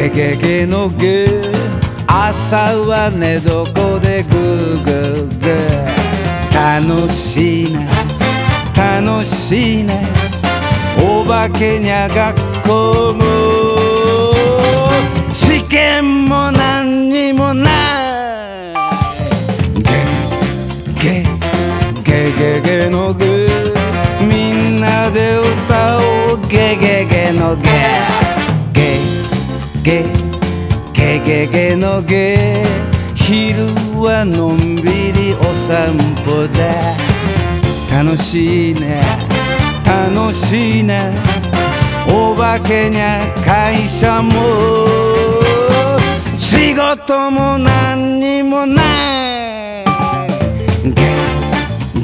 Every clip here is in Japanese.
ゲゲゲのゲ。朝は寝床でグーグーグー。楽しいね。楽しいね。お化けにゃ学校も試験も何にもない。ゲゲゲゲゲのゲ。みんなで歌おう。ゲゲゲのゲゲ。ゲゲゲゲのゲ昼はのんびりお散歩だ。楽しいね楽しいね。お化けにゃ会社も仕事も何にもない。ゲ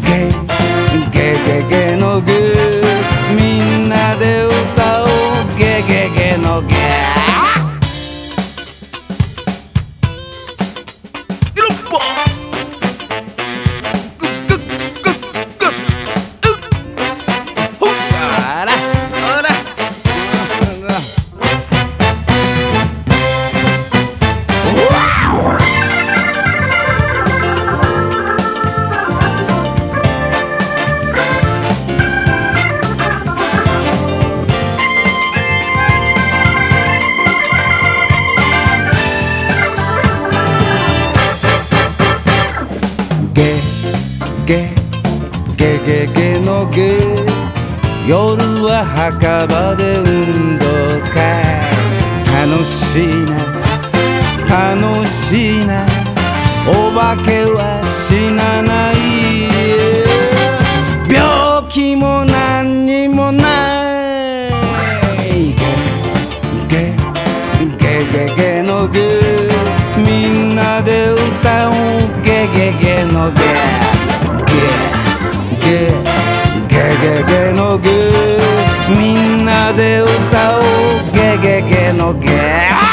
ゲゲゲゲゲゲゲゲのゲ。夜は墓場で運動会楽しいな楽しいな。お化けは死なない病気も何にもない。ゲゲゲゲゲゲのゲみんなで歌おう。ゲゲゲのゲ